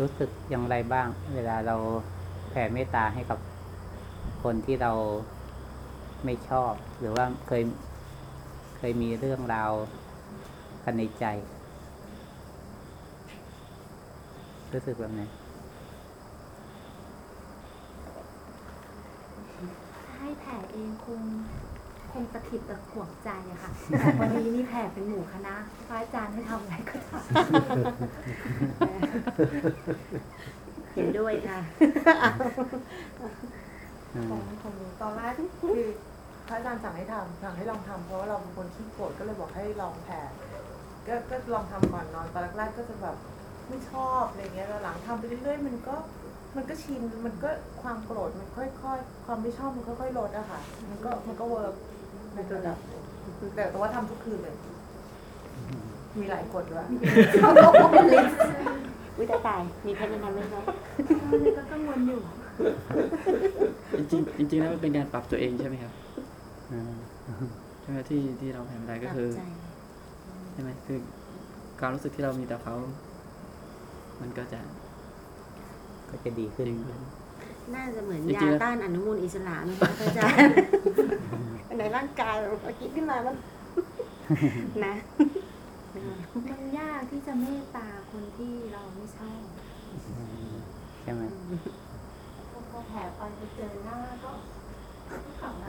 รู้สึกอย่างไรบ้าง เวลาเราแผ่เมตตาให้กับคนที่เราไม่ชอบ หรือว่าเคยเคยมีเรื่องราวกันในใจ รู้สึกแบบไหนให้แผ่เองคง คงตะขิดตะขวงใจอะค่ะวันนี้นี่แผ่เป็นหมู่คณะพระอาจารย์ให้ทำอะไรก็ทเห็นด้วยค่ะอืของมของหนูตอนแรกคือพระอาจารย์สั่งให้ทำสั่งให้ลองทำเพราะว่าเราเป็นคนขี้โกรธก็เลยบอกให้ลองแผ่ก็ก็ลองทำก่อนนอนตอนแรกๆก็จะแบบไม่ชอบอะไรเงี้ยแล้วหลังทำไปเรื่อยๆ มันก็มันก็ชิน มันก็ความโกรธมันค่อยๆ ความไม่ชอบมันค่อยๆลดอะค่ะ มันก็มันก็ work ในระดับหนึ่งแต่แต่ว่าทำทุกคืนเลย มีหลายกฎด้วยเป็น list วิตายตาย มีแพทย์แนะนำไหมคะ นี่ก็กังวลอยู่ จริงๆจริงๆแล้วมันเป็นการปรับตัวเองใช่ไหมครับอืมใช่ไหมที่ที่เราแผ่ไม่ได้ก็คือใจใช่ไหมคือความรู้สึกที่เรามีต่อเขา มันก็จะ ก็จะดีขึ้นดีขึ้ นน่าจะเหมือนจริยางๆแล้วต้านอนุมูลอิสระไหมคะอาจารย์ ในร่างกายเราพอคิดขึ้นมามัน นะ มันยากที่จะเมตตาคนที่เราไม่ชอบใช่ไหม พอแผ่ไปไปเจอหน้าก็ขำนะ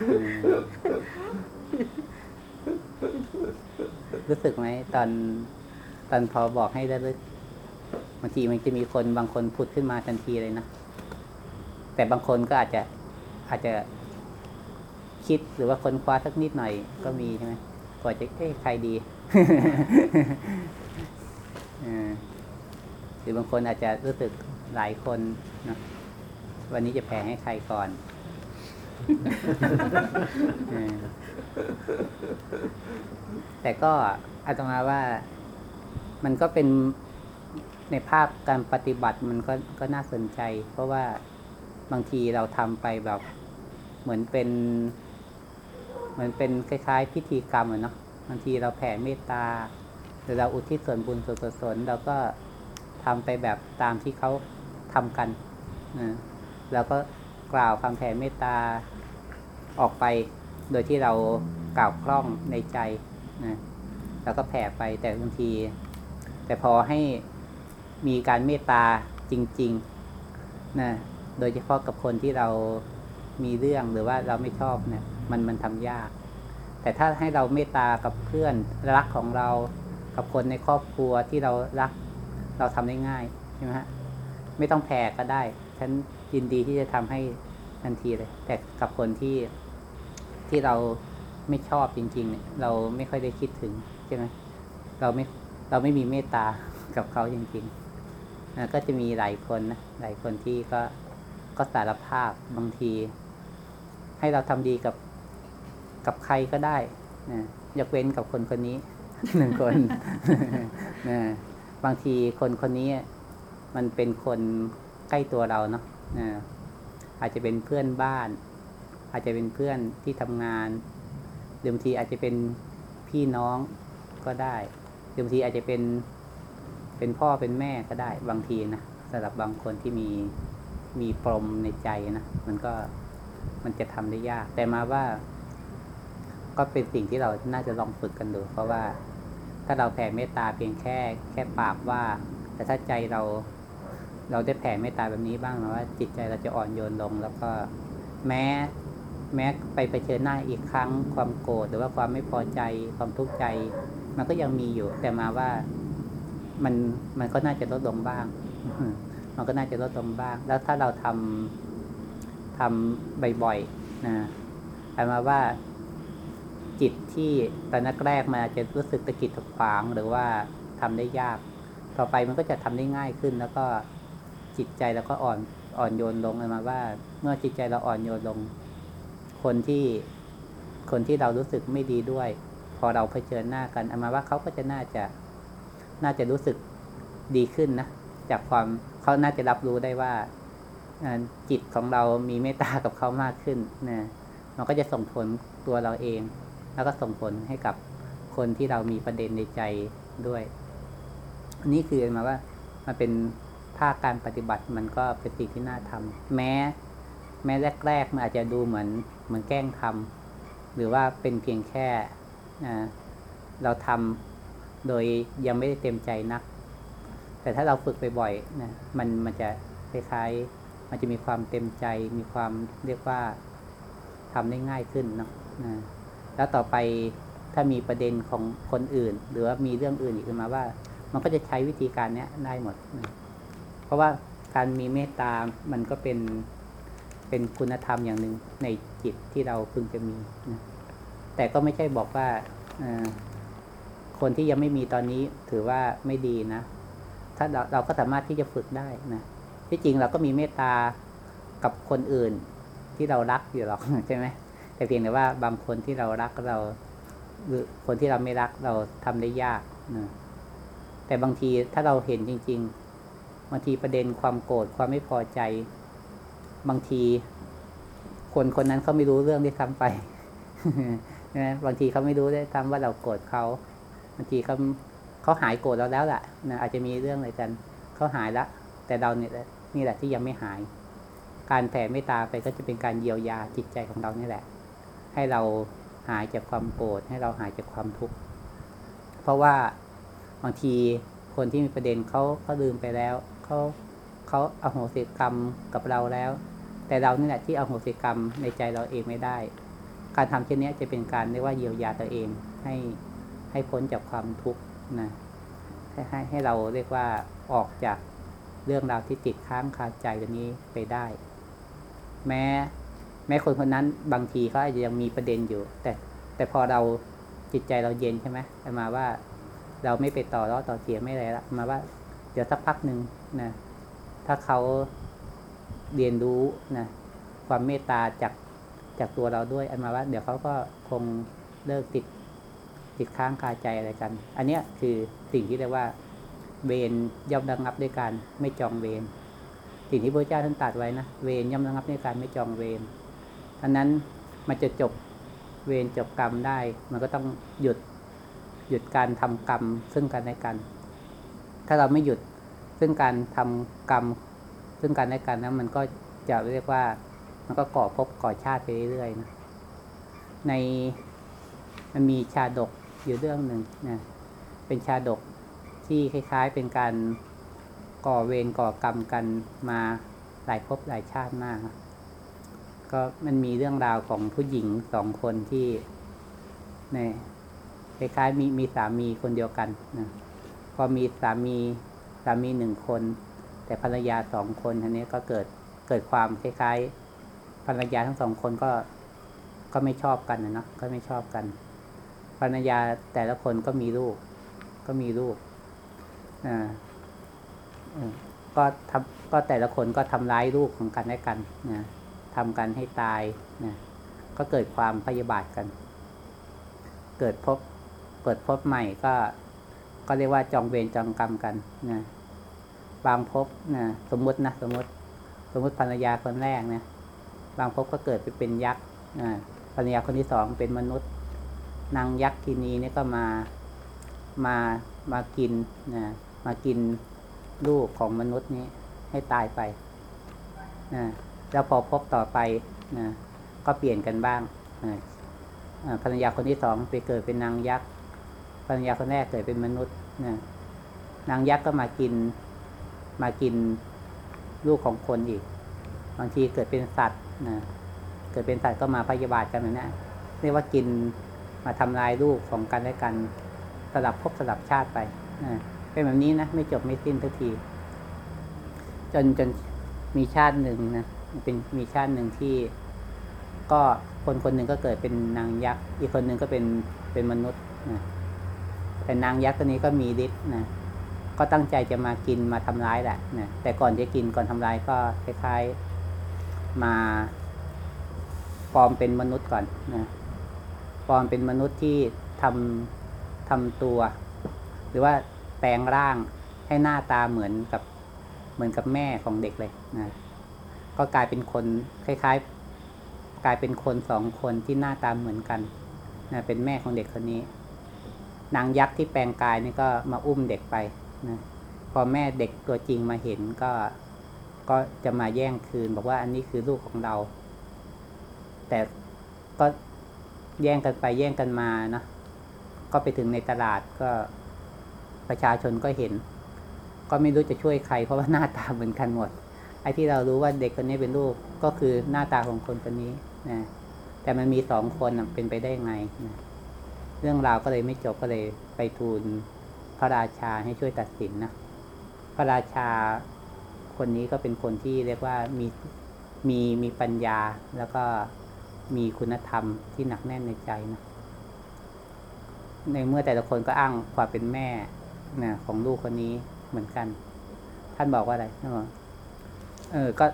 อืมรู้สึกไหมตอน ตอนพอบอกให้ระลึกบางทีมันจะมีคนบางคนผุดขึ้นมาทันทีเลยนะ แต่บางคนก็อาจจะอาจจะคิดหรือว่าค้นคว้าสักนิดหน่อยก็มีใช่ไหมกว่าจะเอ๊ะใครดีหรือบางคนอาจจะรู้สึกหลายคนนะวันนี้จะแผ่ให้ใครก่อนแต่ก็อาตมาว่า มันก็เป็นในภาพการปฏิบัติมันก็ก็น่าสนใจ เพราะว่าบางทีเราทำไปแบบเหมือนเป็น เหมือนเป็นคล้ายๆ พิธีกรรมอะเนาะบางทีเราแผ่เมตตาหรือเราอุทิศส่วนบุญส่วนกุศลเราก็ทำไปแบบตามที่เขาทำกันนะเราก็กล่าวคำแผ่เมตตาออกไป โดยที่เรากล่าวคล่องในใจนะแล้วก็แผ่ไปแต่บางที แต่พอให้มีการเมตตาจริงๆนะโดยเฉพาะกับคนที่เรามีเรื่องหรือว่าเราไม่ชอบเนี่ยมันมันทำยาก แต่ถ้าให้เราเมตตากับเพื่อนรักของเรา กับคนในครอบครัวที่เรารัก เราทำได้ง่ายใช่ไหมฮะไม่ต้องแผ่ก็ได้ ฉันยินดีที่จะทำให้ทันทีเลย แต่กับคนที่ที่เราไม่ชอบจริง ๆ เนี่ย เราไม่ค่อยได้คิดถึงใช่ไหมเราไม่ เราไม่มีเมตตากับเขาจริงๆนะก็จะมีหลายคนนะหลายคนที่ก็ก็สารภาพบางที ให้เราทำดีกับกับใครก็ได้นะยกเว้นกับคนคนนี้หนึ่งคนนะบางทีคนคนนี้มันเป็นคนใกล้ตัวเราเนาะนะอาจจะเป็นเพื่อนบ้าน อาจจะเป็นเพื่อนที่ทำงานหรือบางทีอาจจะเป็นพี่น้องก็ได้ หรือบางทีอาจจะเป็นเป็นพ่อเป็นแม่ก็ได้บางทีนะสำหรับบางคนที่มีมีปมในใจนะมันก็มันจะทำได้ยาก แต่มาว่า ก็เป็นสิ่งที่เราน่าจะลองฝึกกันดู เพราะว่าถ้าเราแผ่เมตตาเพียงแค่ แค่ปากว่า แต่ถ้าใจเรา เราได้แผ่เมตตาแบบนี้บ้างนะว่า จิตใจเราจะอ่อนโยนลง แล้วก็แม้แม้ไปเผชิญหน้าอีกครั้ง ความโกรธหรือว่าความไม่พอใจความทุกข์ใจ มันก็ยังมีอยู่ แต่มาว่ามันมันก็น่าจะลดลงบ้าง มันก็น่าจะลดลงบ้าง แล้วถ้าเราทำทำบ่อยๆนะหมายมาว่าจิตที่ตอนแรกๆมันอาจจะรู้สึกตะกิดตะขวางหรือว่าทำได้ยาก ต่อไปมันก็จะทำได้ง่ายขึ้น แล้วก็จิตใจเราก็อ่อนอ่อนโยนลงเลยมาว่า เมื่อจิตใจเราอ่อนโยนลง คนที่คนที่เรารู้สึกไม่ดีด้วย พอเราเผชิญหน้ากันเอามาว่าเขาก็จะน่าจะน่าจะรู้สึกดีขึ้นนะ จากความเขาน่าจะรับรู้ได้ว่าจิตของเรามีเมตตากับเขามากขึ้นนะมันก็จะส่งผลตัวเราเอง แล้วก็ส่งผลให้กับคนที่เรามีประเด็นในใจด้วยอันนี้คือมาว่ามันเป็นภาคการปฏิบัติมันก็เป็นสิ่งที่น่าทำแม้ แม้แรกๆมันอาจจะดูเหมือนเหมือนแกล้งทำหรือว่าเป็นเพียงแค่ เราทำโดยยังไม่ได้เต็มใจนัก แต่ถ้าเราฝึกบ่อยๆนะมันมันจะคล้ายๆมันจะมีความเต็มใจ มีความเรียกว่าทำได้ง่ายขึ้นเนาะนะแล้วต่อไปถ้ามีประเด็นของคนอื่น หรือว่ามีเรื่องอื่นอีกขึ้นมาว่า มันก็จะใช้วิธีการเนี้ยได้หมดนะเพราะว่าการมีเมตตา มันก็เป็นเป็นคุณธรรมอย่างหนึ่งในจิตที่เราพึงจะมีนะ แต่ก็ไม่ใช่บอกว่าคนที่ยังไม่มีตอนนี้ถือว่าไม่ดีนะ ถ้าเราเราก็สามารถที่จะฝึกได้นะที่จริงเราก็มีเมตตากับคนอื่นที่เรารักอยู่หรอกใช่ไหมแต่เพียงแต่ว่าบางคนที่เรารักเรา หรือคนที่เราไม่รักเราทำได้ยากนะแต่บางทีถ้าเราเห็นจริง ๆ บางทีประเด็นความโกรธความไม่พอใจ บางที คนคนนั้นเขาไม่รู้เรื่องที่ทำไป ใช่ไหมบางทีเขาไม่รู้ด้วยซ้ำว่าเราโกรธเขาบางทีเขาเขาหายโกรธเราแล้วแหละนะอาจจะมีเรื่องอะไรกันเขาหายละ แต่เราเนี่ยแหละนี่แหละที่ยังไม่หาย การแผ่เมตตาไปก็จะเป็นการเยียวยาจิตใจของเรานี่แหละ ให้เราหายจากความโกรธให้เราหายจากความทุกข์เพราะว่าบางทีคนที่มีประเด็นเขาเขาลืมไปแล้วเขาเขาเอาโหสิกรรมกับเราแล้ว แต่เรานี่แหละที่เอาโหสิกรรมในใจเราเองไม่ได้ การทำเช่นนี้จะเป็นการเรียกว่าเยียวยาตัวเองให้ให้พ้นจากความทุกข์นะให้ให้ให้เราเรียกว่าออกจากเรื่องราวที่ติดค้างคาใจตรงนี้ไปได้ แม้แม้คนคนนั้นบางทีเขาอาจจะยังมีประเด็นอยู่ แต่แต่พอเราจิตใจเราเย็นใช่ไหมมาว่าเราไม่ไปต่อล้อต่อเสียไม่อะไรละมาว่า เดี๋ยวสักพักหนึ่งนะถ้าเขาเรียนรู้นะความเมตตาจาก จากตัวเราด้วยอันมาว่าเดี๋ยวเขาก็คงเลิกติดติดค้างคาใจอะไรกัน อันเนี้ยคือสิ่งที่เรียกว่าเวรย่อมระงับด้วยการไม่จองเวรสิ่งที่พระเจ้าท่านตรัสไว้นะเวรย่อมระงับด้วยการไม่จองเวรอันนั้นมันจะจบเวรจบกรรมได้ มันก็ต้องหยุดหยุดการทำกรรมซึ่งกันและกัน ถ้าเราไม่หยุดซึ่งการทำกรรมซึ่งกันและกันนะมันก็จะเรียกว่า มันก็ก่อภพก่อชาติไปเรื่อยๆนะในมันมีชาดกอยู่เรื่องหนึ่งนะเป็นชาดกที่คล้าย ๆ เป็นการก่อเวรก่อกรรมกันมาหลายภพหลายชาติมาก ก็มันมีเรื่องราวของผู้หญิงสองคนที่เนี่ยคล้ายๆมีมีสามีคนเดียวกันนะพอมีสามีสามีหนึ่งคน แต่ภรรยาสองคนทีนี้ก็เกิดเกิดความคล้ายๆ ภรรยาทั้งสองคนก็ก็ไม่ชอบกันนะเนาะก็ไม่ชอบกันภรรยาแต่ละคนก็มีลูก ก็มีลูกอ่าก็ทำก็แต่ละคนก็ทำร้ายลูกของกันและกันนะทำกันให้ตายนะก็เกิดความพยาบาทกัน เกิดพบเกิดพบใหม่ก็ก็เรียกว่าจองเวรจองกรรมกันนะบางพบนะสมมตินะสมมติ สมมติภรรยาคนแรกนะ บางพบก็เกิดไปเป็นยักษ์ภรรยาคนที่สองเป็นมนุษย์ นางยักษ์ทีนี้เนี่ยก็มามามากินนะมากินลูกของมนุษย์นี้ให้ตายไปนะแล้วพอพบต่อไปนะก็เปลี่ยนกันบ้างนะภรรยาคนที่สองไปเกิดเป็นนางยักษ์ภรรยาคนแรกเกิดเป็นมนุษย์นะนางยักษ์ก็มากินมากินลูกของคนอีก บางทีเกิดเป็นสัตว์ นะเกิดเป็นสัตว์ก็มาพยาบาทกันแบบนะเรียกว่ากินมาทำลายลูกของกันและกันสลับภพสลับชาติไปนะเป็นแบบนี้นะไม่จบไม่สิ้นสักที จนจนมีชาติหนึ่งนะเป็นมีชาติหนึ่งที่ ก็คนคนหนึ่งก็เกิดเป็นนางยักษ์ อีกคนหนึ่งก็เป็นเป็นมนุษย์นะแต่นางยักษ์ตัวนี้ก็มีฤทธิ์นะก็ตั้งใจจะมากินมาทำร้ายแหละนะแต่ก่อนจะกินก่อนทำร้ายก็คล้ายๆ มาปลอมเป็นมนุษย์ก่อนนะปลอมเป็นมนุษย์ที่ทำทำตัว หรือว่าแปลงร่างให้หน้าตาเหมือนกับเหมือนกับแม่ของเด็กเลยนะก็กลายเป็นคนคล้ายๆ กลายเป็นคนสองคนที่หน้าตาเหมือนกันนะเป็นแม่ของเด็กคนนี้ นางยักษ์ที่แปลงกายนี่ก็มาอุ้มเด็กไปนะพอแม่เด็กตัวจริงมาเห็นก็ ก็จะมาแย่งคืน บอกว่าอันนี้คือลูกของเรา แต่ก็แย่งกันไปแย่งกันมานะก็ไปถึงในตลาดก็ประชาชนก็เห็น ก็ไม่รู้จะช่วยใคร เพราะว่าหน้าตาเหมือนกันหมด ไอ้ที่เรารู้ว่าเด็กคนนี้เป็นลูกก็คือหน้าตาของคนคนนี้นะแต่มันมีสองคนเป็นไปได้ยังไงนะเรื่องราวก็เลยไม่จบก็เลยไปทูลพระราชาให้ช่วยตัดสินนะ พระราชา คนนี้ก็เป็นคนที่เรียกว่ามีมีมีปัญญาแล้วก็มีคุณธรรมที่หนักแน่นในใจนะในเมื่อแต่ละคนก็อ้างความเป็นแม่นะของลูกคนนี้เหมือนกัน ท่านบอกว่าอะไรท่านบอกเออก็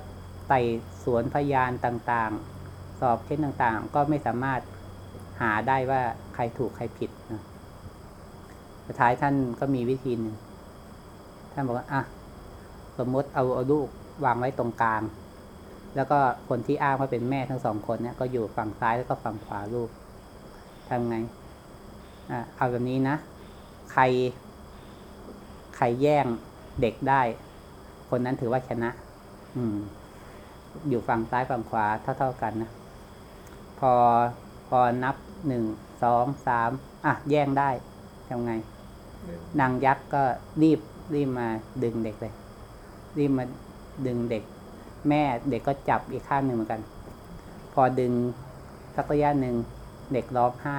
ไต่สวนพยานต่างๆ สอบเช่นต่างๆ ก็ไม่สามารถหาได้ว่าใครถูกใครผิดนะสุดท้ายท่านก็มีวิธีหนึ่งท่านบอกว่าอะ สมมติเอาเอาลูกวางไว้ตรงกลาง แล้วก็คนที่อ้างว่าเป็นแม่ทั้งสองคนเนี่ยก็อยู่ฝั่งซ้ายแล้วก็ฝั่งขวาลูกทำไงอะเอาแบบนี้นะ ใคร ใครแย่งเด็กได้ คนนั้นถือว่าชนะ อืม อยู่ฝั่งซ้ายฝั่งขวาเท่าๆกันนะ พอ พอนับหนึ่ง สอง สาม อะ แย่งได้ทำไง นางยักษ์ก็รีบ รีบมาดึงเด็กเลย รีบมาดึงเด็ก แม่เด็กก็จับอีกข้างหนึ่งเหมือนกัน พอดึงสักระยะหนึ่งเด็กร้องไห้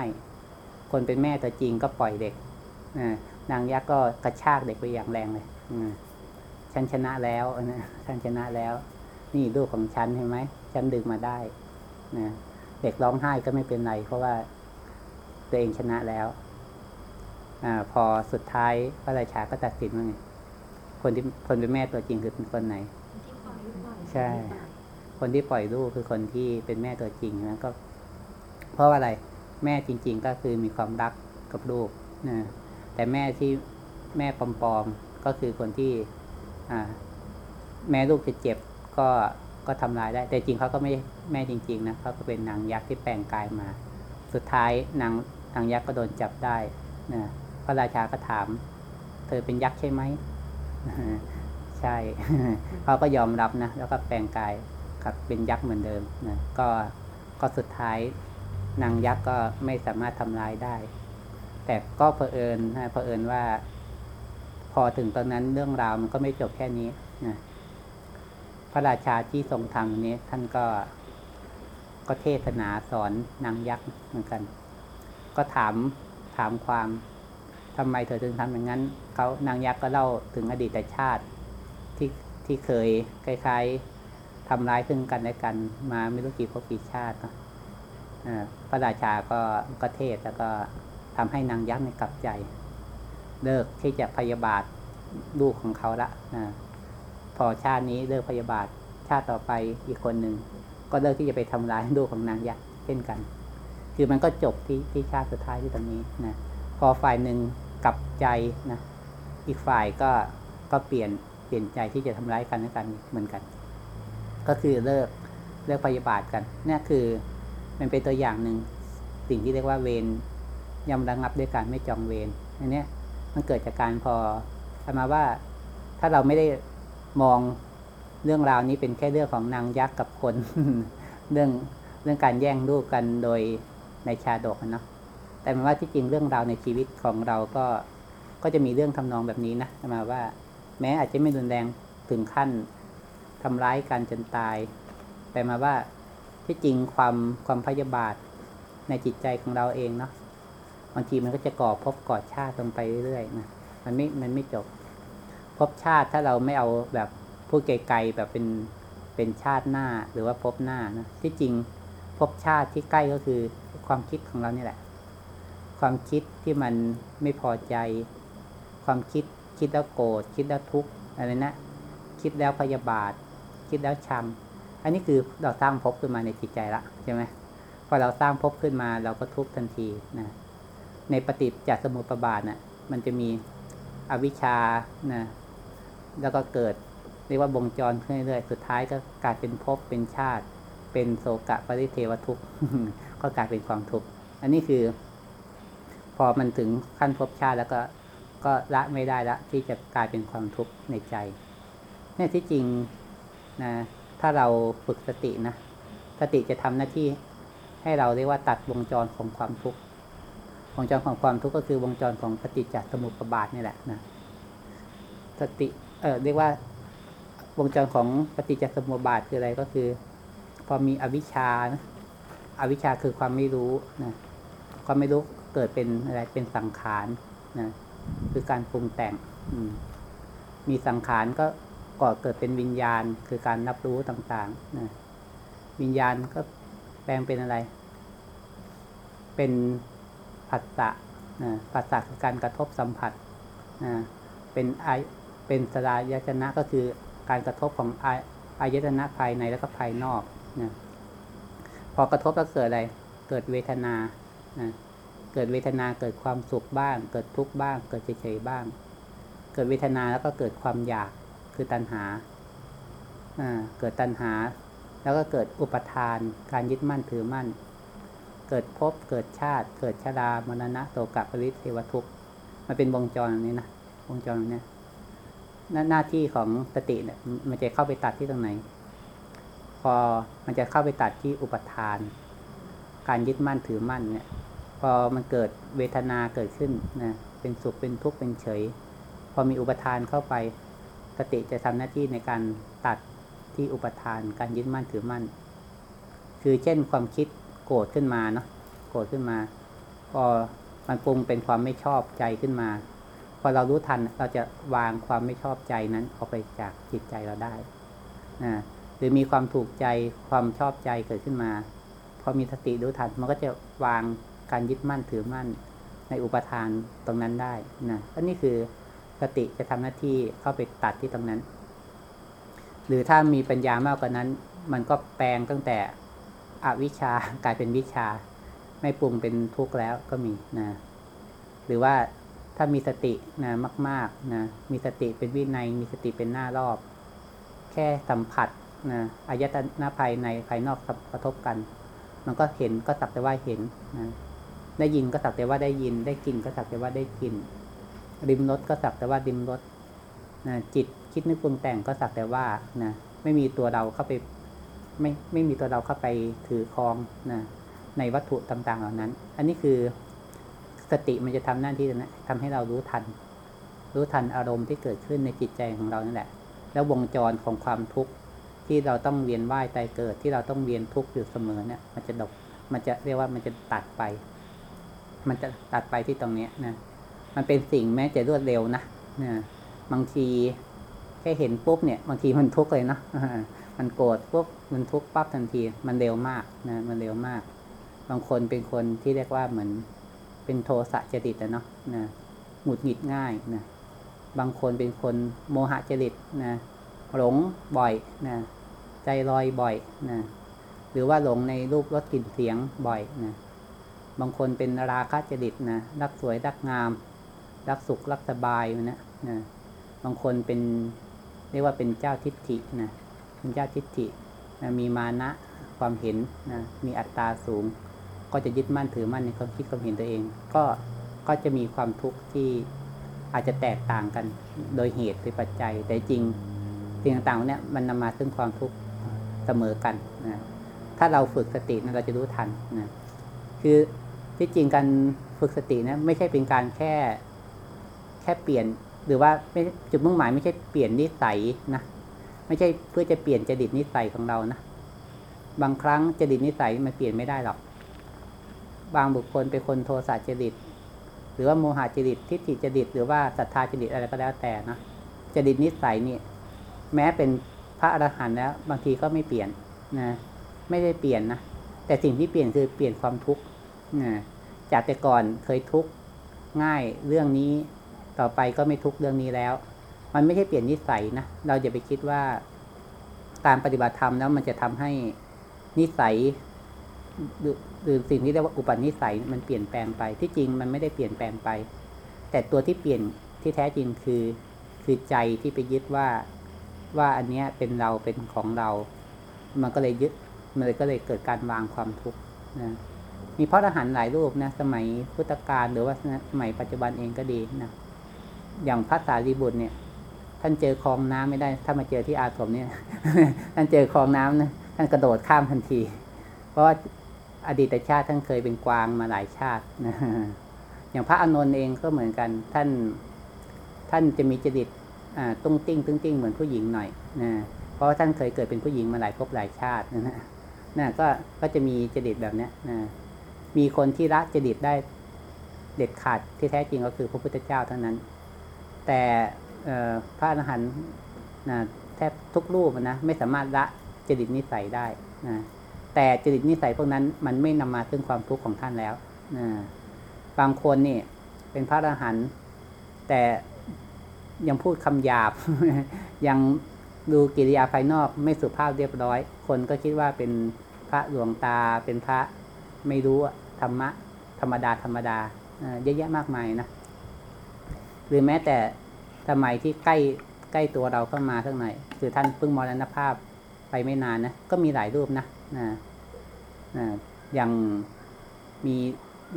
คนเป็นแม่ตัวจริงก็ปล่อยเด็กนางยักษ์ก็กระชากเด็กไปอย่างแรงเลยฉันชนะแล้วนะฉันชนะแล้ว นี่ลูกของฉันเห็นไหมฉันดึงมาได้นะเด็กร้องไห้ก็ไม่เป็นไร เพราะว่าตัวเองชนะแล้วอพอสุดท้ายพระราชาก็ตัดสินว่าไง คนที่คนเป็นแม่ตัวจริงคือเป็นคนไหน ใช่ คนที่ปล่อยลูกคือคนที่เป็นแม่ตัวจริงนะก็ เพราะว่าอะไรแม่จริง ๆ ก็คือมีความรักกับลูกนะแต่แม่ที่แม่ปลอมๆก็คือคนที่ อ่า แม่ลูกจะเจ็บก็ก็ทำร้ายได้ แต่จริงเขาก็ไม่แม่จริง ๆนะเขาก็เป็นนางยักษ์ที่แปลงกายมา สุดท้ายนางนางยักษ์ก็โดนจับได้นะพระราชาก็ถาม เธอเป็นยักษ์ใช่ไหม ใช่ เขาก็ยอมรับนะ แล้วก็แปลงกายกลับเป็นยักษ์เหมือนเดิมนะก็ก็สุดท้ายนางยักษ์ก็ไม่สามารถทำร้ายได้ แต่ก็เผอิญนะเผอิญว่า พอถึงตอนนั้นเรื่องราวมันก็ไม่จบแค่นี้นะพระราชาที่ทรงธรรมนี้ท่านก็ก็เทศนาสอนนางยักษ์เหมือนกัน ก็ถามถามความ ทำไมเธอถึงทำอย่างนั้นเขานางยักษ์ก็เล่าถึงอดีตชาติที่ที่เคยคล้าย ๆทำร้ายซึ่งกันและกันมาไม่รู้กี่พบกี่ชาตินะพระราชาก็ก็เทศแล้วก็ทำให้นางยักษ์ในกลับใจ เลิกที่จะพยาบาทลูกของเขาละพอชาตินี้เลิกพยาบาทชาติต่อไปอีกคนหนึ่งก็เลิกที่จะไปทำร้ายลูกของนางยักษ์เช่นกัน คือมันก็จบที่ที่ชาติสุดท้ายที่ตรงนี้นะพอฝ่ายหนึ่ง กลับใจนะอีกฝ่ายก็ก็เปลี่ยนเปลี่ยนใจที่จะทำร้ายกันและกันเหมือนกัน ก็คือเลิกเลิกพยาบาทกันนี่คือมันเป็นตัวอย่างหนึ่งสิ่งที่เรียกว่าเวรย่อมระงับด้วยการไม่จองเวรอันนี้มันเกิดจากการพอทำมาว่าถ้าเราไม่ได้มองเรื่องราวนี้เป็นแค่เรื่องของนางยักษ์กับคน เรื่องเรื่องการแย่งลูกกันโดยในชาดกอะเนาะ แต่มาว่าที่จริงเรื่องราวในชีวิตของเราก็ก็จะมีเรื่องทำนองแบบนี้นะมาว่า แม้อาจจะไม่รุนแรงถึงขั้นทำร้ายกันจนตาย แต่มาว่าที่จริงความความพยาบาทในจิตใจของเราเองเนาะบางทีมันก็จะก่อภพก่อชาติลงไปเรื่อยๆนะมันไม่มันไม่จบภพชาติถ้าเราไม่เอาแบบพูดไกลๆแบบเป็นเป็นชาติหน้าหรือว่าภพหน้านะที่จริงภพชาติที่ใกล้ก็คือความคิดของเราเนี่ยแหละ ความคิดที่มันไม่พอใจ ความคิดคิดแล้วโกรธคิดแล้วทุกข์อะไรนะ คิดแล้วพยาบาท คิดแล้วชัง อันนี้คือเราสร้างภพขึ้นมาในจิตใจละใช่ไหมพอเราสร้างภพขึ้นมาเราก็ทุกข์ทันทีนะในปฏิจจสมุปบาทน่ะมันจะมีอวิชชานะแล้วก็เกิดเรียกว่าบงจรขึ้นเรื่อยๆสุดท้ายก็กลายเป็นภพเป็นชาติ เป็นโศกะปริเทวทุกข์ก็กลายเป็นความทุกข์อันนี้คือ พอมันถึงขั้นภพชาติแล้วก็ก็ละไม่ได้ละที่จะกลายเป็นความทุกข์ในใจเนี่ยที่จริงนะถ้าเราฝึกสตินะสติจะทำหน้าที่ให้เราเรียกว่าตัดวงจรของความทุกข์วงจรของความทุกข์ก็คือวงจรของปฏิจจสมุปบาทนี่แหละนะสติเออเรียกว่าวงจรของปฏิจจสมุปบาทคืออะไรก็คือ พอมีอวิชชานะอวิชชาคือความไม่รู้นะความไม่รู้ เกิดเป็นอะไรเป็นสังขารนะคือการปรุงแต่งมีสังขารก็ก่อเกิดเป็นวิญญาณ คือการรับรู้ต่างๆนะวิญญาณก็แปลงเป็นอะไร เป็นผัสสะนะผัสสะคือการกระทบสัมผัสนะเป็นไอเป็นสลายตนะก็คือการกระทบของอายอายตนะภายในแล้วก็ภายนอกนะพอกระทบแล้วเกิดอะไร เกิดเวทนานะ เกิดเวทนาเกิดความสุขบ้าง เกิดทุกข์บ้าง เกิดเฉยๆบ้าง เกิดเวทนาแล้วก็เกิดความอยากคือตัณหาอ่าเกิดตัณหา แล้วก็เกิดอุปทาน การยึดมั่นถือมั่น เกิดภพเกิดชาติ เกิดชรามรณะโสกะปริเทวทุกข์มันเป็นวงจรนี้นะวงจรนี้หน้าหน้าที่ของสติเนี่ยมันจะเข้าไปตัดที่ตรงไหน พอมันจะเข้าไปตัดที่อุปทาน การยึดมั่นถือมั่นเนี่ย อมันเกิดเวทนาเกิดขึ้นนะเป็นสุขเป็นทุกข์เป็นเฉย พอมีอุปทานเข้าไป สติจะทำหน้าที่ในการตัดที่อุปทานการยึดมั่นถือมั่น คือเช่นความคิดโกรธขึ้นมาเนาะโกรธขึ้นมาพอมันปรุงเป็นความไม่ชอบใจขึ้นมา พอเรารู้ทันเราจะวางความไม่ชอบใจนั้นออกไปจากจิตใจเราได้นะหรือมีความถูกใจความชอบใจเกิดขึ้นมา พอมีสติรู้ทันมันก็จะวาง การยึดมั่นถือมั่นในอุปทานตรงนั้นได้นะก็นี่คือสติจะทำหน้าที่เข้าไปตัดที่ตรงนั้น หรือถ้ามีปัญญามากกว่านั้น มันก็แปลงตั้งแต่อวิชชากลายเป็นวิชา ไม่ปรุงเป็นทุกข์แล้วก็มีนะหรือว่าถ้ามีสตินะมากๆนะมีสติเป็นวินัย มีสติเป็นหน้ารอบ แค่สัมผัสนะอายตนะภายในภายนอกกระทบกัน มันก็เห็นก็สักแต่ว่าเห็นนะ ได้ยินก็สักแต่ว่าได้ยิน ได้กลิ่นก็สักแต่ว่าได้กลิ่นริมรสก็สักแต่ว่าริมรสนะจิตคิดนึกปรุงแต่งก็สักแต่ว่านะไม่มีตัวเราเข้าไปไม่ไม่มีตัวเราเข้าไปถือครองนะในวัตถุต่างๆเหล่านั้น อันนี้คือสติมันจะทำหน้าที่นะทำให้เรารู้ทัน รู้ทันอารมณ์ที่เกิดขึ้นในจิตใจของเรานั่นแหละ แล้ววงจรของความทุกข์ที่เราต้องเวียนว่ายตายเกิดที่เราต้องเวียนทุกข์อยู่เสมอเนี่ยมันจะดบมันจะเรียกว่ามันจะตัดไป มันจะตัดไปที่ตรงเนี้ยนะ มันเป็นสิ่งแม้จะรวดเร็วนะนะบางทีแค่เห็นปุ๊บเนี่ย บางทีมันทุกข์เลยเนาะมันโกรธปุ๊บมันทุกข์ปั๊บทันที มันเร็วมากนะมันเร็วมาก บางคนเป็นคนที่เรียกว่าเหมือนเป็นโทสะจริตอะเนาะนะหงุดหงิดง่ายนะบางคนเป็นคนโมหะจริตนะหลงบ่อยนะใจลอยบ่อยนะหรือว่าหลงในรูปรสกลิ่นเสียงบ่อยนะ บางคนเป็นราคะจริตนะรักสวยรักงาม รักสุขรักสบายนะนะบางคนเป็นเรียกว่าเป็นเจ้าทิฏฐินะเป็นเจ้าทิฏฐินะมีมานะความเห็นนะมีอัตตาสูง ก็จะยึดมั่นถือมั่นในความคิดความเห็นตัวเอง ก็ก็จะมีความทุกข์ที่อาจจะแตกต่างกันโดยเหตุโดยปัจจัย แต่จริงสิ่งต่างๆเนี่ยมันนำมาซึ่งความทุกข์เสมอกันนะถ้าเราฝึกสตินะเราจะรู้ทันนะคือ ที่จริงการฝึกสตินะไม่ใช่เป็นการแค่แค่เปลี่ยน หรือว่าไม่จุดมุ่งหมายไม่ใช่เปลี่ยนนิสัยนะไม่ใช่เพื่อจะเปลี่ยนจริตนิสัยของเรานะบางครั้งจริตนิสัยมันเปลี่ยนไม่ได้หรอก บางบุคคลเป็นคนโทสะจริต หรือว่าโมหะจริตทิฏฐิจริต หรือว่าศรัทธาจริตอะไรก็แล้วแต่นะจริตนิสัยนี่แม้เป็นพระอรหันต์แล้ว บางทีก็ไม่เปลี่ยนนะไม่ได้เปลี่ยนนะแต่สิ่งที่เปลี่ยนคือเปลี่ยนความทุกข์ จากแต่ก่อนเคยทุกข์ง่ายเรื่องนี้ต่อไปก็ไม่ทุกข์เรื่องนี้แล้ว มันไม่ใช่เปลี่ยนนิสัยนะเราจะไปคิดว่า การปฏิบัติธรรมแล้วมันจะทำให้นิสัยหรือสิ่งที่เรียกว่าอุปนิสัยมันเปลี่ยนแปลงไปที่จริงมันไม่ได้เปลี่ยนแปลงไป แต่ตัวที่เปลี่ยนที่แท้จริงคือ คือใจที่ไปยึดว่าว่าอันเนี้ยเป็นเราเป็นของเรา มันก็เลยยึดมันก็เลยเกิดการวางความทุกข์นะ มีพระอรหันต์หลายรูปนะ สมัยพุทธกาลหรือว่าสมัยปัจจุบันเองก็ดีนะอย่างพระสารีบุตรเนี่ย ท่านเจอคลองน้ำไม่ได้ ถ้ามาเจอที่อาสมเนี่ย ท่านเจอคลองน้ำนะท่านกระโดดข้ามทันที เพราะว่าอดีตชาติท่านเคยเป็นกวางมาหลายชาตินะอย่างพระอานนท์เองก็เหมือนกัน ท่านท่านจะมีจริตตุ้งติ้งตุ้งติ้งเหมือนผู้หญิงหน่อยนะเพราะว่าท่านเคยเกิดเป็นผู้หญิงมาหลายภพหลายชาตินะฮะนะก็ก็จะมีจริตแบบเนี้ยนะ มีคนที่ละจริตได้เด็ดขาดที่แท้จริงก็คือพระพุทธเจ้าเท่านั้น แต่พระอรหันต์นะแทบทุกรูปนะไม่สามารถละจริตนิสัยได้นะแต่จริตนิสัยพวกนั้นมันไม่นำมาซึ่งความทุกข์ของท่านแล้วนะบางคนนี่เป็นพระอรหันต์แต่ยังพูดคำหยาบ ยังดูกิริยาภายนอกไม่สุภาพเรียบร้อย คนก็คิดว่าเป็นพระหลวงตาเป็นพระไม่รู้ ธรรมะธรรมดาธรรมดาเยอะแยะมากมายนะหรือแม้แต่สมัยที่ใกล้ใกล้ตัวเราเข้ามาสักหน่คือท่านเพิ่งมรณภาพไปไม่นานนะก็มีหลายรูปนะนะนะอย่างมี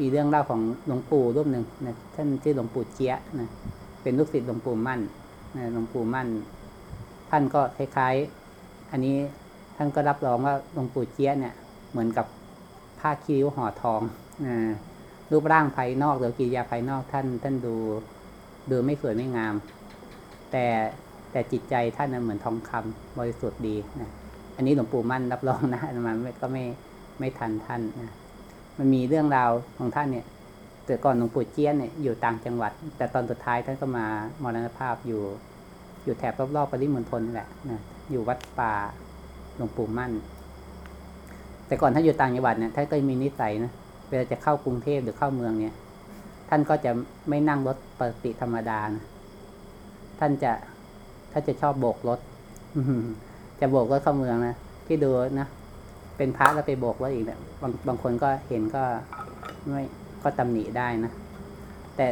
มีเรื่องเล่าของหลวงปู่รูปหนึ่งนะท่านชื่อหลวงปู่เจี๊ยะนะเป็นลูกศิษย์หลวงปู่มั่นนะหลวงปู่มั่น ท่านก็คล้ายๆ อันนี้ท่านก็รับรองว่าหลวงปู่เจี๊ยะเนี่ยเหมือนกับ ผ้าคิ้วห่อทองนะรูปร่างภายนอกหรือกิริยาภายนอกท่าน ท่านดูดูไม่สวยไม่งาม แต่แต่จิตใจท่านน่ะเหมือนทองคำบริสุทธิ์ดีนะอันนี้หลวงปู่มั่นรับรองนะมาไม่ก็ไม่ไม่ทันท่านนะมันมีเรื่องราวของท่านเนี่ยแต่ก่อนหลวงปู่เจี้ยนเนี่ยอยู่ต่างจังหวัด แต่ตอนสุดท้ายท่านก็มามรณภาพอยู่ อยู่แถบรอบๆปริมณฑลแหละนะอยู่วัดป่าหลวงปู่มั่น แต่ก่อนท่านอยู่ต่างจังหวัดเนี่ยท่านก็มีนิสัยนะเวลาจะเข้ากรุงเทพหรือเข้าเมืองเนี่ย ท่านก็จะไม่นั่งรถปกติธรรมดานะท่านจะท่านจะชอบโบกรถจะโบกรถเข้าเมืองนะที่ดูนะเป็นพระแล้วไปโบกรถอีกเนี่ยบางบางคนก็เห็นก็ไม่ก็ตำหนิได้นะแต่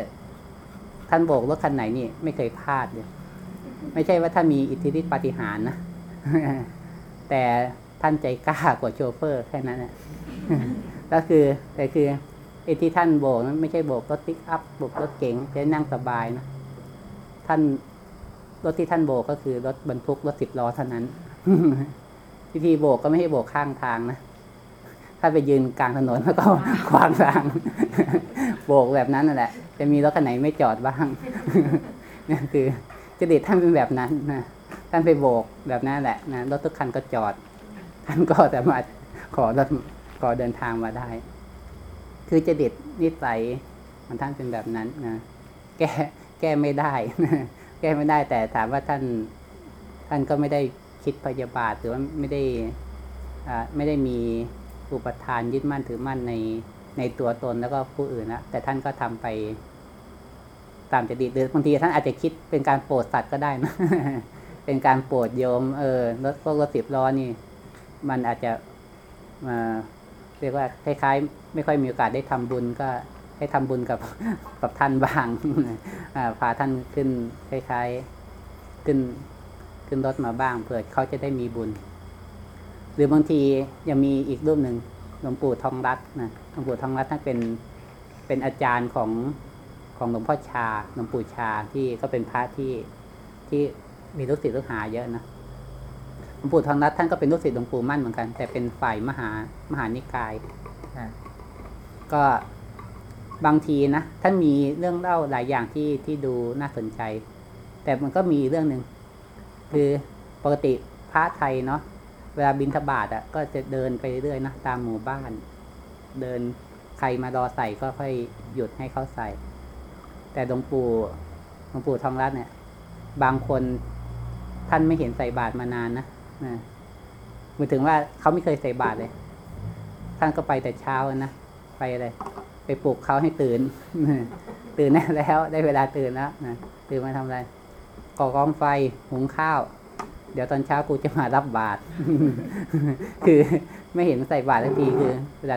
ท่านโบกรถคันไหนนี่ ไม่เคยพลาดเลยไม่ใช่ว่าท่านมีอิทธิฤทธิ์ปาฏิหาริย์นะแต่ ท่านใจกล้ากว่าโชเฟอร์แค่นั้นนะก็คือแต่คือไอ้ที่ท่านโบกนั้นไม่ใช่โบกรถปิกอัพโบกรถเก๋งจะนั่งสบายนะท่านรถที่ท่านโบกก็คือรถบรรทุกรถสิบล้อเท่านั้นวิธีโบกก็ไม่ให้โบกข้างทางนะถ้าไปยืนกลางถนนแล้วก็ขวางทางโบกแบบนั้นนั่นแหละ จะมีรถคันไหนไม่จอดบ้างนี่คือจริตท่านเป็นแบบนั้นนะท่านไปโบกแบบนั้นแหละนะรถทุกคันก็จอด ท่านก็สามารถขอขอเดินทางมาได้ คือจริตนิสัยมันท่านเป็นแบบนั้นนะแก้แก้ไม่ได้แก้ไม่ได้แต่ถามว่าท่าน ท่านก็ไม่ได้คิดพยาบาทหรือว่าไม่ได้อ่ไม่ได้มีอุปทานยึดมั่นถือมั่นในในตัวตนแล้วก็ผู้อื่นนะแต่ท่านก็ทำไปตามจริตหรือบางทีท่านอาจจะคิดเป็นการโปรดสัตว์ก็ได้นะเป็นการโปรดโยมเออรถพวกรถสิบล้อนี่ มันอาจจะเรียกว่าคล้ายๆ ไม่ค่อยมีโอกาสได้ทำบุญก็ให้ทำบุญกับกับท่านบ้างพาท่านขึ้นคล้ายๆขึ้นขึ้นรถมาบ้างเผื่อเขาจะได้มีบุญ หรือบางทียังมีอีกรูปหนึ่งหลวงปู่ทองรัตน์นะหลวงปู่ทองรัตน์ท่านเป็นเป็นอาจารย์ของของหลวงพ่อชาหลวงปู่ชาที่ก็เป็นพระที่ที่มีลูกศิษย์ลูกหาเยอะนะ งปู่ทองรัตน์ท่านก็เป็นลูกศิษย์หลวงปู่มั่นเหมือนกัน แต่เป็นฝ่ายมหามหานิกายนะก็บางทีนะท่านมีเรื่องเล่าหลายอย่างที่ที่ดูน่าสนใจ แต่มันก็มีเรื่องหนึ่งคือปกติพระไทยเนาะเวลาบินทบาทอะ ก็จะเดินไปเรื่อยๆนะตามหมู่บ้าน เดินใครมารอใส่ก็ค่อยหยุดให้เขาใส่ แต่หลวงปู่หลวงปู่ทองรัตน์เนี่ย บางคนท่านไม่เห็นใส่บาตรมานานนะนะห มายถึงว่าเขาไม่เคยใส่บาตรเลย ท่านก็ไปแต่เช้านะ ไปอะไรไปปลุกเขาให้ตื่น ตื่นได้แล้ว ได้เวลาตื่นแล้วนะตื่นมาทำอะไรก่อกองไฟหุงข้าว เดี๋ยวตอนเช้ากูจะมารับบาตรคือไม่เห็นใส่บาตรทันทีคือเวลา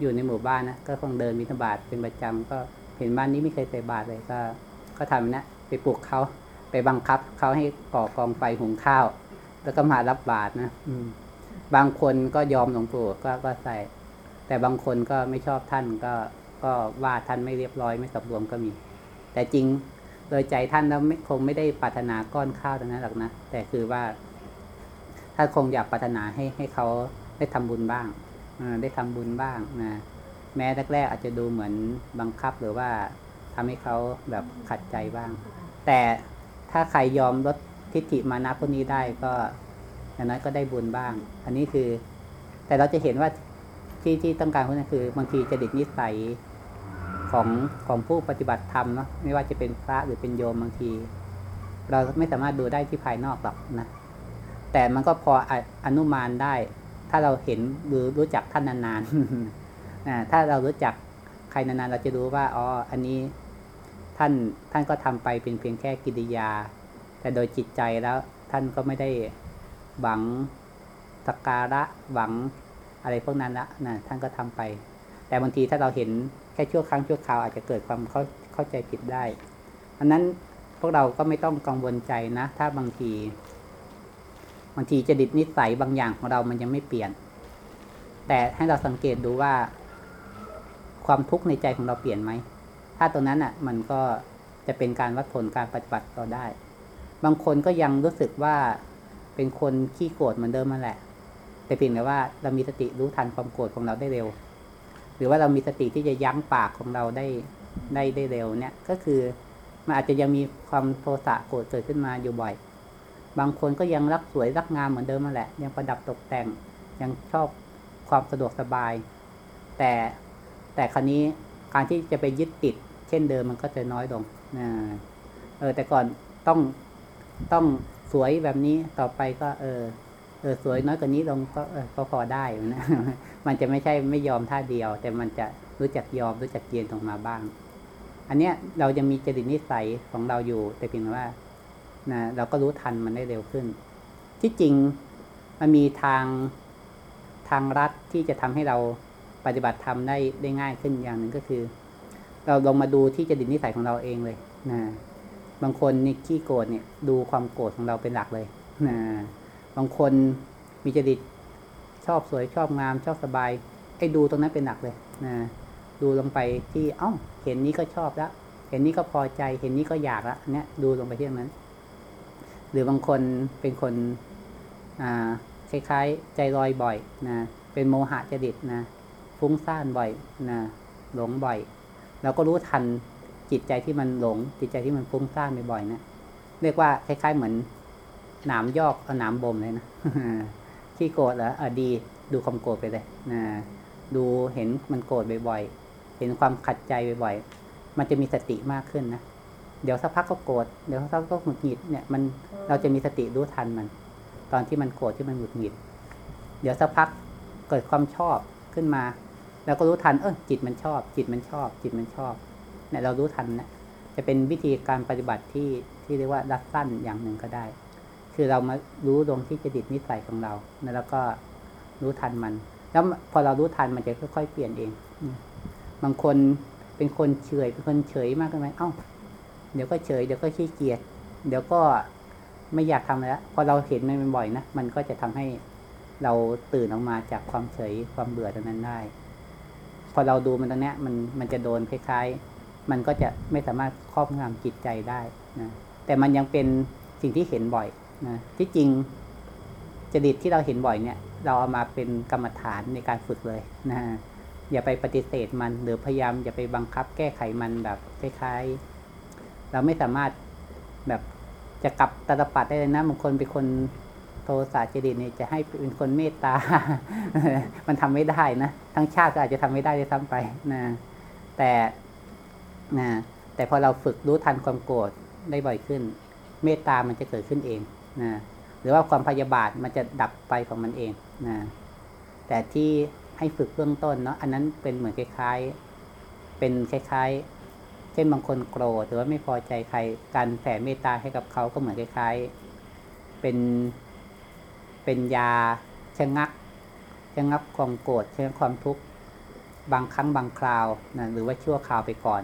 อยู่ในหมู่บ้านนะก็คงเดินมิถบาตเป็นประจำก็เห็นบ้านนี้ไม่เคยใส่บาตรเลยก็ ก็ทำนะไปปลุกเขาไปบังคับเขาให้ก่อกองไฟหุงข้าว แล้วก็มารับบาตรนะอืม บางคนก็ยอมหลวงปู่ก็ก็ใส่ แต่บางคนก็ไม่ชอบท่านก็ก็ว่าท่านไม่เรียบร้อยไม่สำรวมก็มี แต่จริงโดยใจท่านแล้วไม่คงไม่ได้ปรารถนาก้อนข้าวตรงนั้นหรอกนะแต่คือว่าท่านคงอยากปรารถนาให้ให้เขาได้ทำบุญบ้างอได้ทำบุญบ้างนะแม้แรกๆอาจจะดูเหมือนบังคับหรือว่าทำให้เขาแบบขัดใจบ้าง แต่ถ้าใครยอมลด ทิฏฐิมานะพวกนี้ได้ก็อย่างน้อยก็ได้บุญบ้าง อันนี้คือ แต่เราจะเห็นว่าที่ที่ต้องการพูดนั่นคือบางทีจริตนิสัยของของผู้ปฏิบัติธรรมเนาะไม่ว่าจะเป็นพระหรือเป็นโยมบางที เราไม่สามารถดูได้ที่ภายนอกหรอกนะแต่มันก็พออนุมานได้ ถ้าเราเห็นหรือรู้จักท่านนานๆนะถ้าเรารู้จักใครนานๆเราจะรู้ว่าอ๋ออันนี้ท่านท่านก็ทำไปเป็นเพียงแค่กิริยา แต่โดยจิตใจแล้วท่านก็ไม่ได้หวังสักการะหวังอะไรพวกนั้นละนะท่านก็ทำไป แต่บางทีถ้าเราเห็นแค่ชั่วครั้งชั่วคราวอาจจะเกิดความเข้าเข้าใจผิดได้อันนั้นพวกเราก็ไม่ต้องกังวลใจนะ ถ้าบางที บางทีจดิตนิสัยบางอย่างของเรามันยังไม่เปลี่ยน แต่ให้เราสังเกตดูว่า ความทุกข์ในใจของเราเปลี่ยนไหม ถ้าตรงนั้นอะ มันก็จะเป็นการวัดผลการปฏิบัติเราได้ บางคนก็ยังรู้สึกว่าเป็นคนขี้โกรธเหมือนเดิมมาแหละ แต่เพียงแต่ว่าเรามีสติรู้ทันความโกรธของเราได้เร็ว หรือว่าเรามีสติที่จะยั้งปากของเราได้ได้ได้เร็วเนี่ยก็คือมันอาจจะยังมีความโทสะโกรธเกิดขึ้นมาอยู่บ่อย บางคนก็ยังรักสวยรักงามเหมือนเดิมมาแหละ ยังประดับตกแต่งยังชอบความสะดวกสบาย แต่แต่คราวนี้การที่จะไปยึดติด เช่นเดิมมันก็จะน้อยลงนะเออแต่ก่อนต้อง ต้องสวยแบบนี้ต่อไปก็ เออ เออ สวยน้อยกว่านี้ลงก็เออก็พอได้นะมันจะไม่ใช่ไม่ยอมท่าเดียว แต่มันจะรู้จักยอมรู้จักเย็นตรงมาบ้าง อันเนี้ยเรายังมีจริตนิสัยของเราอยู่ แต่เพียงว่านะเราก็รู้ทันมันได้เร็วขึ้น ที่จริงมันมีทางทางรัดที่จะทำให้เราปฏิบัติธรรมได้ได้ง่ายขึ้นอย่างหนึ่งก็คือ เราลองมาดูที่จริตนิสัยของเราเองเลยนะ บางคนนี่ขี้โกรธเนี่ยดูความโกรธของเราเป็นหลักเลยนะบางคนมีจริตชอบสวยชอบงามชอบสบายไอ้ดูตรงนั้นเป็นหลักเลยนะดูลงไปที่เอ้าเห็นนี้ก็ชอบแล้วเห็นนี้ก็พอใจ เห็นนี้ก็อยากละเนี้ยดูลงไปที่ตรงนั้น หรือบางคนเป็นคนอ่าคล้ายๆ ใจลอยบ่อยนะเป็นโมหะจริตนะฟุ้งซ่านบ่อยนะหลงบ่อย เราก็รู้ทัน จิตใจที่มันหลง จิตใจที่มันฟุ้งซ่านบ่อยๆนะเรียกว่าคล้ายๆเหมือนหนามยอกเอาหนามบ่มเลยนะที่โกรธเหรออะดี ดูความโกรธไปเลยนะดูเห็นมันโกรธบ่อยๆ เห็นความขัดใจบ่อยๆ มันจะมีสติมากขึ้นนะเดี๋ยวสักพักก็โกรธเดี๋ยวสักพักก็หงุดหงิดเนี่ยมันเราจะมีสติรู้ทันมัน ตอนที่มันโกรธที่มันหงุดหงิด เดี๋ยวสักพักเกิดความชอบขึ้นมาเราก็รู้ทันเออจิตมันชอบ จิตมันชอบ จิตมันชอบ เนี่ยเรารู้ทันนะจะเป็นวิธีการปฏิบัติที่ที่เรียกว่ารัดสั้นอย่างหนึ่งก็ได้ คือเรามารู้ลงที่จดิตนิสัยของเราแล้วก็รู้ทันมัน แล้วพอเรารู้ทันมันจะค่อยๆเปลี่ยนเองบางคนเป็นคนเฉยเป็นคนเฉยมากเกินไปเอ้าเดี๋ยวก็เฉยเดี๋ยวก็ขี้เกียจเดี๋ยวก็ไม่อยากทำแล้วพอเราเห็นมันบ่อยนะมันก็จะทำให้เราตื่นออกมาจากความเฉยความเบื่อตรงนั้นได้ พอเราดูมันตรงเนี้ยมันมันจะโดนคล้ายๆ มันก็จะไม่สามารถครอบงำจิตใจได้นะแต่มันยังเป็นสิ่งที่เห็นบ่อยนะที่จริงจริตที่เราเห็นบ่อยเนี่ย เราเอามาเป็นกรรมฐานในการฝึกเลยนะอย่าไปปฏิเสธมัน หรือพยายามอย่าไปบังคับแก้ไขมันแบบคล้ายๆ เราไม่สามารถแบบจะกลับตาลปัดได้เลยนะบางคนเป็นคนโทสะจริตเนี่ยจะให้เป็นคนเมตตา มันทำไม่ได้นะ ทั้งชาติก็อาจจะทำไม่ได้ด้วยซ้ำไปนะแต่ นะแต่พอเราฝึกรู้ทันความโกรธได้บ่อยขึ้น เมตตามันจะเกิดขึ้นเองนะหรือว่าความพยาบาทมันจะดับไปของมันเองนะแต่ที่ให้ฝึกเบื้องต้นเนาะอันนั้นเป็นเหมือนคล้ายๆ เป็นคล้ายๆ เช่นบางคนโกรธหรือว่าไม่พอใจใครการแผ่เมตตาให้กับเขาก็เหมือนคล้ายๆ เป็นเป็นยาชะงักชะงับความโกรธชะงักความทุกข์บางครั้งบางคราวนะหรือว่าชั่วคราวไปก่อน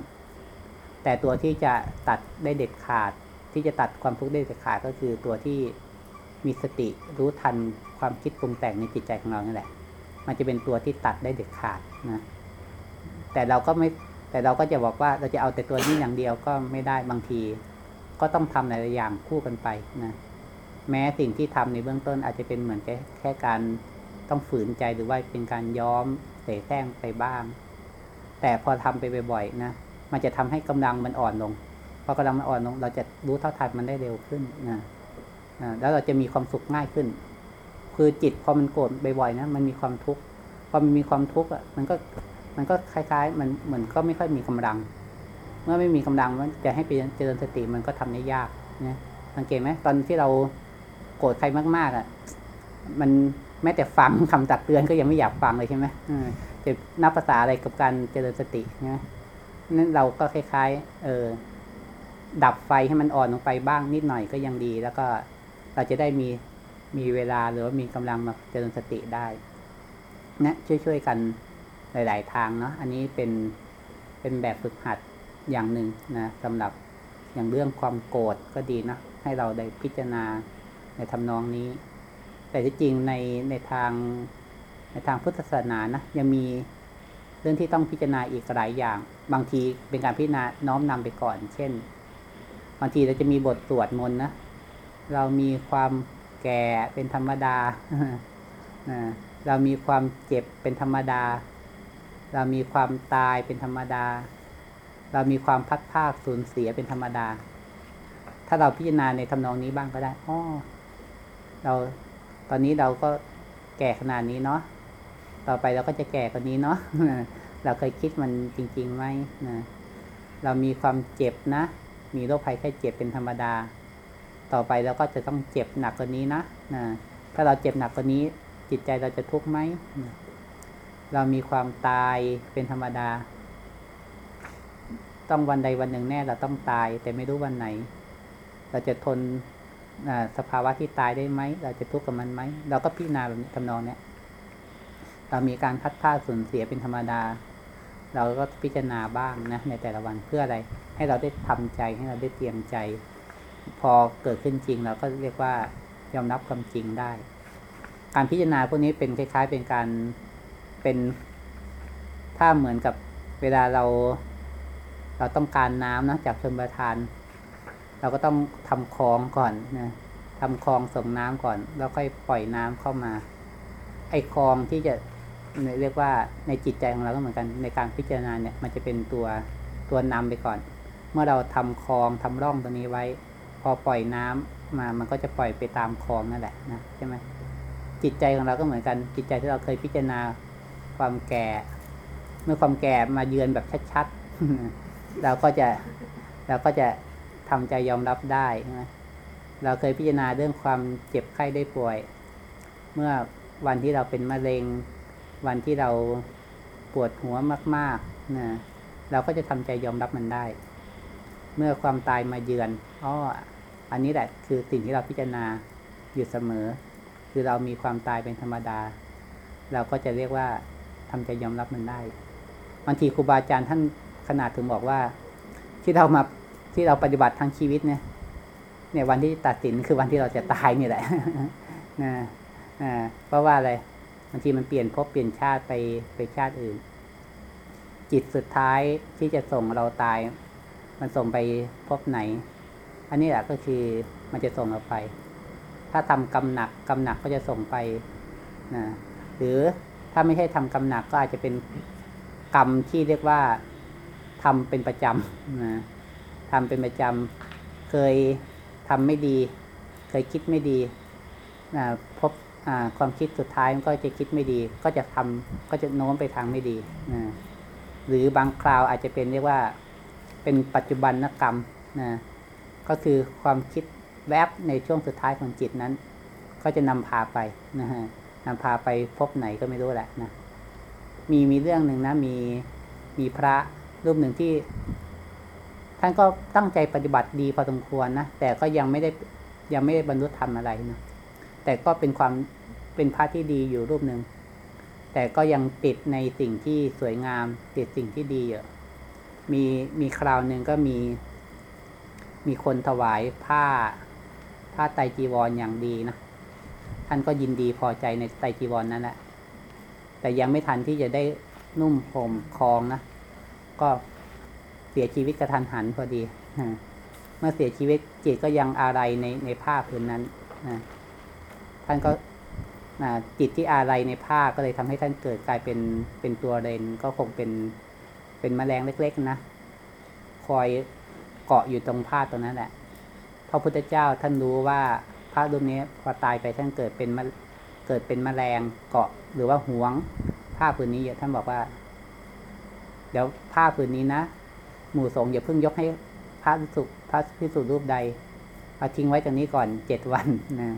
แต่ตัวที่จะตัดได้เด็ดขาด ที่จะตัดความทุกข์ได้เด็ดขาดก็คือตัวที่มีสติรู้ทันความคิดปรุงแต่งในจิตใจของเรานี่แหละ มันจะเป็นตัวที่ตัดได้เด็ดขาดนะแต่เราก็ไม่แต่เราก็จะบอกว่าเราจะเอาแต่ตัวนี้อย่างเดียวก็ไม่ได้บางที ก็ต้องทำหลายอย่างคู่กันไปนะแม้สิ่งที่ทำในเบื้องต้นอาจจะเป็นเหมือนแค่แค่การต้องฝืนใจหรือว่าเป็นการย้อมเสแสร้งไปบ้าง แต่พอทำไปบ่อยๆนะ มันจะทำให้กำลังมันอ่อนลงพอกำลังมันอ่อนลง เราจะรู้เท่าทันมันได้เร็วขึ้นนะแล้วเราจะมีความสุขง่ายขึ้น คือจิตพอมันโกรธบ่อยๆนะมันมีความทุกข์พอมันมีความทุกข์อะมันก็มันก็คล้ายๆ มันเหมือนก็ไม่ค่อยมีกำลัง เมื่อไม่มีกำลังมันจะให้ไปเจริญสติมันก็ทำได้ยากนะสังเกตไหมตอนที่เราโกรธใครมากๆอะมันแม้แต่ฟังคำตักเตือนก็ยังไม่อยากฟังเลยใช่ไหมเออจะนับภาษาอะไรกับการเจริญสติใช่ไหม นั่นเราก็คล้ายๆ เออ ดับไฟให้มันอ่อนลงไปบ้างนิดหน่อยก็ยังดี แล้วก็เราจะได้มีมีเวลาหรือว่ามีกำลังมาเจริญสติได้นะช่วยๆกันหลาย ๆ ทางเนาะอันนี้เป็นเป็นแบบฝึกหัดอย่างหนึ่งนะสำหรับอย่างเรื่องความโกรธก็ดีนะให้เราได้พิจารณาในทำนองนี้ แต่ที่จริงในในทางในทางพุทธศาสนานะยังมี รื่องที่ต้องพิจารณาอีกหลายอย่าง บางทีเป็นการพิจารณาน้อมนำไปก่อน เช่น บางทีเราจะมีบทสวดมนต์นะเรามีความแก่เป็นธรรมดาเรามีความเจ็บเป็นธรรมดา เรามีความตายเป็นธรรมดา เรามีความพัดภาคสูญเสียเป็นธรรมดา ถ้าเราพิจารณาในทำนองนี้บ้างก็ได้อ้อเราตอนนี้เราก็แก่ขนาดนี้เนาะ ต่อไปเราก็จะแก่กว่านี้เนาะเราเคยคิดมันจริงๆไหมนะเรามีความเจ็บนะ มีโรคภัยแค่เจ็บเป็นธรรมดา ต่อไปเราก็จะต้องเจ็บหนักกว่านี้นะนะถ้าเราเจ็บหนักกว่านี้ จิตใจเราจะทุกข์ไหมนะเรามีความตายเป็นธรรมดา ต้องวันใดวันหนึ่งแน่เราต้องตาย แต่ไม่รู้วันไหน เราจะทนสภาวะที่ตายได้ไหม เราจะทุกข์กับมันไหม เราก็พิจารณาแบบนี้ทำนองเนี้ย เรามีการพัดพลาดสูญเสียเป็นธรรมดา เราก็พิจารณาบ้างนะในแต่ละวันเพื่ออะไร ให้เราได้ทำใจให้เราได้เตรียมใจ พอเกิดขึ้นจริงเราก็เรียกว่ายอมรับความจริงได้ การพิจารณาพวกนี้เป็นคล้าย ๆ เป็นการเป็นถ้าเหมือนกับเวลาเรา เราต้องการน้ำนะจากชนประทาน เราก็ต้องทำคลองก่อนนะทำคลองส่งน้ำก่อน แล้วค่อยปล่อยน้ำเข้ามา ไอ้คลองที่จะ เรียกว่าในจิตใจของเราก็เหมือนกันในการพิจารณาเนี่ยมันจะเป็นตัวตัวนำไปก่อน เมื่อเราทำคลองทำร่องตรงนี้ไว้ พอปล่อยน้ำมามันก็จะปล่อยไปตามคลองนั่นแหละนะใช่ไหมจิตใจของเราก็เหมือนกันจิตใจที่เราเคยพิจารณาความแก่ เมื่อความแก่มาเยือนแบบชัดๆเราก็จะเราก็จะทำใจยอมรับได้ใช่ไหมเราเคยพิจารณาเรื่องความเจ็บไข้ได้ป่วย เมื่อวันที่เราเป็นมะเร็ง วันที่เราปวดหัวมากๆนะเราก็จะทำใจยอมรับมันได้ เมื่อความตายมาเยือนอ้ออันนี้แหละคือสิ่งที่เราพิจารณาอยู่เสมอ คือเรามีความตายเป็นธรรมดา เราก็จะเรียกว่าทำใจยอมรับมันได้บางทีครูบาอาจารย์ท่านขนาดถึงบอกว่า ที่เรามาที่เราปฏิบัติทั้งชีวิตเนี่ยเนี่ยวันที่ตัดสินคือวันที่เราจะตายนี่แหละนะอ่าเพราะว่าอะไรางทีมันเปลี่ยนภพเปลี่ยนชาติไปไปชาติอื่น จิตสุดท้ายที่จะส่งเราตาย มันส่งไปภพไหน อันนี้แหละก็คือมันจะส่งเราไป ถ้าทำกรรมหนักกรรมหนักก็จะส่งไปนะหรือถ้าไม่ใช่ทำกรรมหนักก็อาจจะเป็นกรรมที่เรียกว่าทำเป็นประจำนะทำเป็นประจำเคยทำไม่ดี เคยคิดไม่ดีนะพบ ความคิดสุดท้ายมันก็จะคิดไม่ดี ก็จะทำก็จะโน้มไปทางไม่ดีนะหรือบางคราวอาจจะเป็นเรียกว่าเป็นปัจจุบันนกรรมนะก็คือความคิดแวบในช่วงสุดท้ายของจิตนั้น ก็จะนำพาไปนะฮะนำพาไปพบไหนก็ไม่รู้แหละนะมีมีเรื่องหนึ่งนะมีมีพระรูปหนึ่งที่ ท่านก็ตั้งใจปฏิบัติดีพอสมควรนะแต่ก็ยังไม่ได้ยังไม่ได้บรรลุธรรมอะไรนะ แต่ก็เป็นความเป็นพระที่ดีอยู่รูปหนึ่ง แต่ก็ยังติดในสิ่งที่สวยงาม ติดสิ่งที่ดีอยู่มีมีคราวหนึ่งก็มี มีคนถวายผ้า ผ้าไตจีวรออย่างดีนะท่านก็ยินดีพอใจในไตจีวรนนั้นแหละแต่ยังไม่ทันที่จะได้นุ่มห่มคลองนะก็เสียชีวิตกระทันหันพอดีเมื่อเสียชีวิตจิตก็ยังอะไรในในผ้าผืนนั้นนะ ท่านก็จิตที่อะไรในผ้าก็เลยทำให้ท่านเกิดกลายเป็นเป็นตัวเรนก็คงเป็นเป็นแมลงเล็ก ๆ นะ คอยเกาะอยู่ตรงผ้าตรงนั้นแหละพระพุทธเจ้าท่านรู้ว่าพระรูปนี้พอตายไปท่านเกิดเป็นมะเกิดเป็นแมลงเกาะหรือว่าหวงผ้าผืนนี้ท่านบอกว่า เดี๋ยวผ้าผืนนี้นะหมู่สงฆ์อย่าเพิ่งยกให้พระพิสุพระพิสุรูปใดเอาทิ้งไว้ตรงนี้ก่อนเจ็ดวันนะ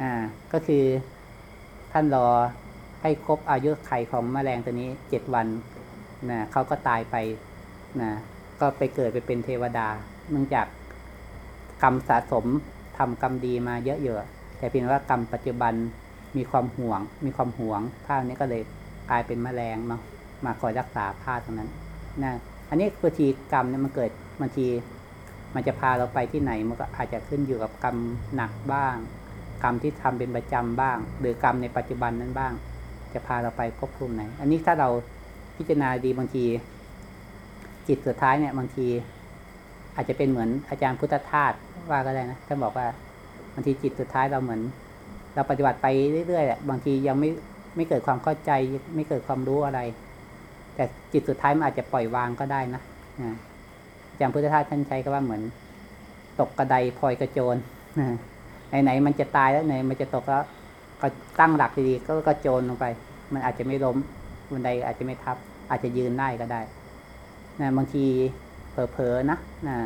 อ่าก็คือท่านรอให้ครบอายุไขของแมลงตัวนี้เจ็ดวันนะเขาก็ตายไปนะก็ไปเกิดไปเป็นเทวดา เนื่องจากกรรมสะสมทำกรรมดีมาเยอะอยู่แต่เพียงว่ากรรมปัจจุบันมีความห่วง มีความห่วงผ้านี้ก็เลยกลายเป็นแมลงมามาคอยรักษาผ้าตรงนั้นนะอันนี้บางทีกรรมเนี่ยมันเกิดบางทีมันจะพาเราไปที่ไหนมันก็อาจจะขึ้นอยู่กับกรรมหนักบ้าง กรรมที่ทำเป็นประจำบ้าง หรือกรรมในปัจจุบันนั้นบ้าง จะพาเราไปภพภูมิไหน อันนี้ถ้าเราพิจารณาดีบางที จิตสุดท้ายเนี่ยบางที อาจจะเป็นเหมือนอาจารย์พุทธทาสว่าก็ได้นะท่านบอกว่าบางทีจิตสุดท้ายเราเหมือน เราปฏิบัติไปเรื่อยๆอะบางทียังไม่ไม่เกิดความเข้าใจไม่เกิดความรู้อะไร แต่จิตสุดท้ายมันอาจจะปล่อยวางก็ได้นะอาจารย์พุทธทาสท่านใช้ก็ว่าเหมือน ตกกระไดพลอยกระโจน ไหนๆมันจะตายแล้วไหนมันจะตกแล้ว ก็ตั้งหลักดีๆก็กระโจนลงไป มันอาจจะไม่ล้มบันไดอาจจะไม่ทับ อาจจะยืนได้ก็ได้นะบางทีเผลอๆนะนะ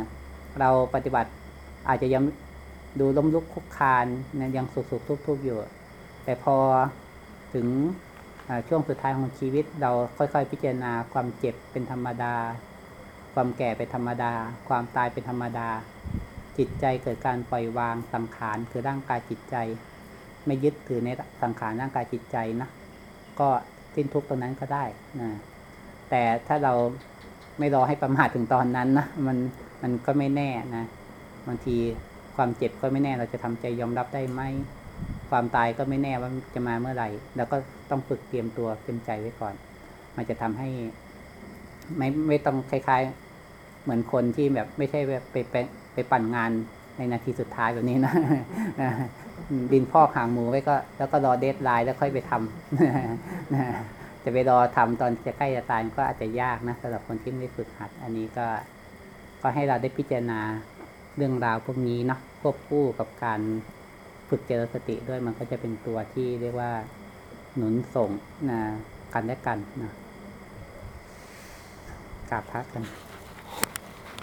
เราปฏิบัติอาจจะยังดูล้มลุกคลุกคานนะยังสุกๆทุบๆอยู่ แต่พอถึงช่วงสุดท้ายของชีวิต เราค่อยๆ พิจารณาความเจ็บเป็นธรรมดา ความแก่เป็นธรรมดา ความตายเป็นธรรมดา จิตใจเกิดการปล่อยวางสังขารคือร่างกายจิตใจ ไม่ยึดถือในสังขารร่างกายจิตใจนะก็สิ้นทุกตรงนั้นก็ได้นะแต่ถ้าเราไม่รอให้ประมาทถึงตอนนั้นนะมันมันก็ไม่แน่นะบางทีความเจ็บก็ไม่แน่เราจะทำใจยอมรับได้ไหมความตายก็ไม่แน่ว่าจะมาเมื่อไหร่แล้วก็ต้องฝึกเตรียมตัวเตรียมใจไว้ก่อน มันจะทำให้ ไม่ไม่ต้องคล้าย ๆ เหมือนคนที่แบบไม่ใช่แบบไปไปไปปั่นงานในนาทีสุดท้ายแบบนี้นะดินพ่อกหางหมูไว้ก็ แล้วก็รอเดทไลน์แล้วค่อยไปทำจะไปรอทำตอนจะใกล้จะตายก็อาจจะยากนะสำหรับคนที่ไม่ฝึกหัด อันนี้ก็ก็ให้เราได้พิจารณาเรื่องราวพวกนี้เนาะควบคู่กับการฝึกเจริญสติด้วยมันก็จะเป็นตัวที่เรียกว่าหนุนส่งนะกันและกันนะกราบพักกัน